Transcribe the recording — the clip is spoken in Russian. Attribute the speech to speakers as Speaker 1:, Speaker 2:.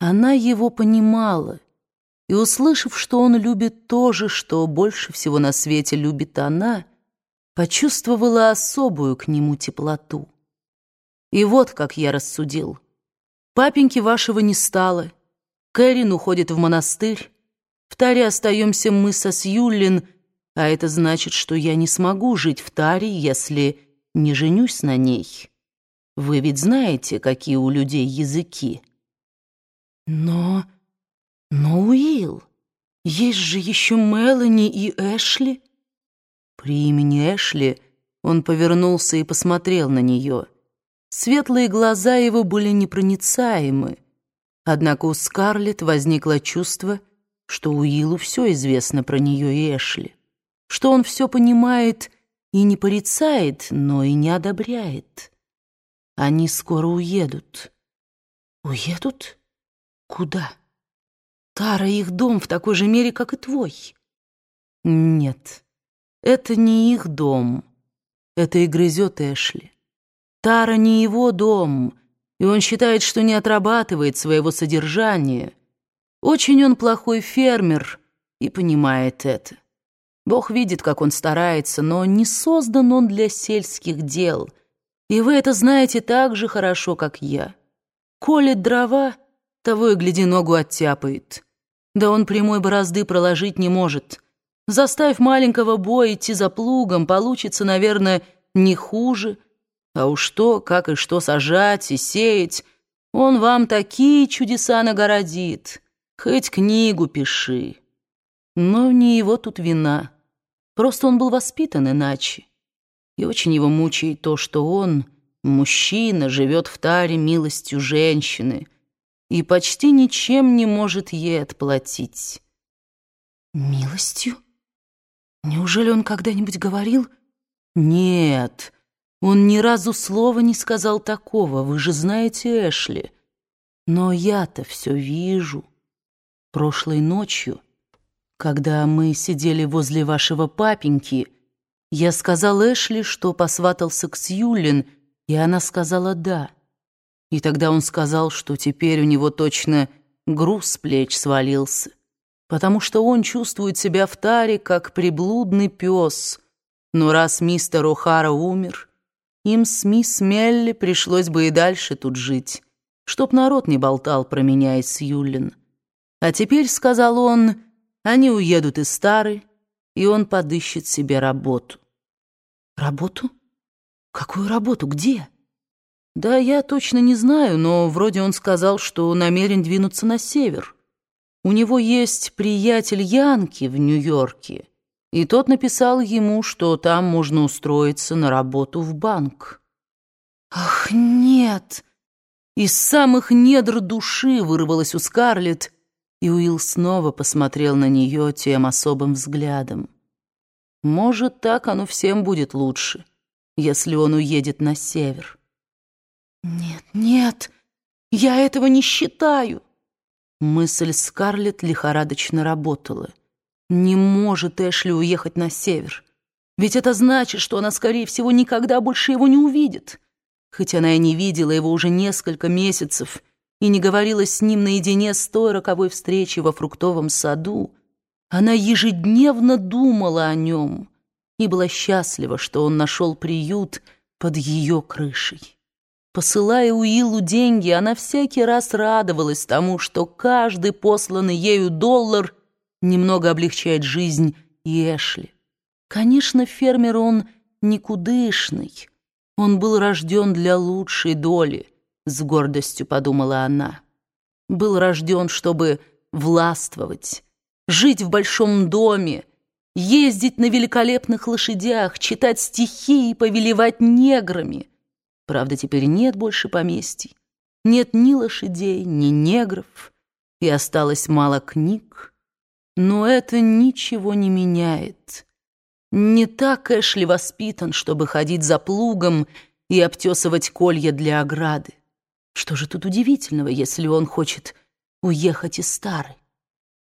Speaker 1: Она его понимала, и, услышав, что он любит то же, что больше всего на свете любит она, почувствовала особую к нему теплоту. И вот как я рассудил. Папеньки вашего не стало, Кэрин уходит в монастырь, в Таре остаемся мы со Сьюлин, а это значит, что я не смогу жить в Таре, если не женюсь на ней. Вы ведь знаете, какие у людей языки.
Speaker 2: Но... но, Уилл, есть же еще Мелани и Эшли.
Speaker 1: При имени Эшли он повернулся и посмотрел на нее. Светлые глаза его были непроницаемы. Однако у Скарлетт возникло чувство, что Уиллу все известно про нее и Эшли, что он все понимает и не порицает, но и не одобряет. Они скоро уедут.
Speaker 2: Уедут? Куда? Тара их дом в такой же мере, как и твой.
Speaker 1: Нет, это не их дом. Это и грызет Эшли. Тара не его дом, и он считает, что не отрабатывает своего содержания. Очень он плохой фермер и понимает это. Бог видит, как он старается, но не создан он для сельских дел. И вы это знаете так же хорошо, как я. Колет дрова, того и гляди, ногу оттяпает. Да он прямой борозды проложить не может. Заставь маленького боя идти за плугом, получится, наверное, не хуже. А уж то, как и что сажать и сеять, он вам такие чудеса нагородит». Хоть книгу пиши. Но не его тут вина. Просто он был воспитан иначе. И очень его мучает то, что он, мужчина, живет в таре милостью женщины и почти ничем не может ей отплатить.
Speaker 2: Милостью? Неужели он когда-нибудь говорил?
Speaker 1: Нет, он ни разу слова не сказал такого, вы же знаете Эшли. Но я-то все вижу. Прошлой ночью, когда мы сидели возле вашего папеньки, я сказал Эшли, что посватался к Сьюлин, и она сказала «да». И тогда он сказал, что теперь у него точно груз с плеч свалился, потому что он чувствует себя в таре, как приблудный пес. Но раз мистер О'Хара умер, им с мисс Мелли пришлось бы и дальше тут жить, чтоб народ не болтал про меня и Сьюлин. А теперь, — сказал он, — они уедут из Стары, и он подыщет себе работу.
Speaker 2: Работу? Какую работу? Где?
Speaker 1: Да я точно не знаю, но вроде он сказал, что намерен двинуться на север. У него есть приятель Янки в Нью-Йорке, и тот написал ему, что там можно устроиться на работу в банк.
Speaker 2: Ах, нет!
Speaker 1: Из самых недр души вырвалось у Скарлетт, и Уилл снова посмотрел на нее тем особым взглядом. Может, так оно всем будет лучше, если он уедет на север.
Speaker 2: Нет, я этого не считаю.
Speaker 1: Мысль Скарлетт лихорадочно работала. Не может Эшли уехать на север. Ведь это значит, что она, скорее всего, никогда больше его не увидит. Хоть она и не видела его уже несколько месяцев, и не говорила с ним наедине с той роковой встречи во фруктовом саду, она ежедневно думала о нем и была счастлива, что он нашел приют под ее крышей. Посылая Уиллу деньги, она всякий раз радовалась тому, что каждый посланный ею доллар немного облегчает жизнь Эшли. Конечно, фермер он никудышный. Он был рожден для лучшей доли — с гордостью подумала она. Был рожден, чтобы властвовать, жить в большом доме, ездить на великолепных лошадях, читать стихи и повелевать неграми. Правда, теперь нет больше поместий, нет ни лошадей, ни негров, и осталось мало книг. Но это ничего не меняет. Не так Эшли воспитан, чтобы ходить за плугом и обтесывать колья для ограды. Что же тут удивительного, если он хочет уехать из Стары?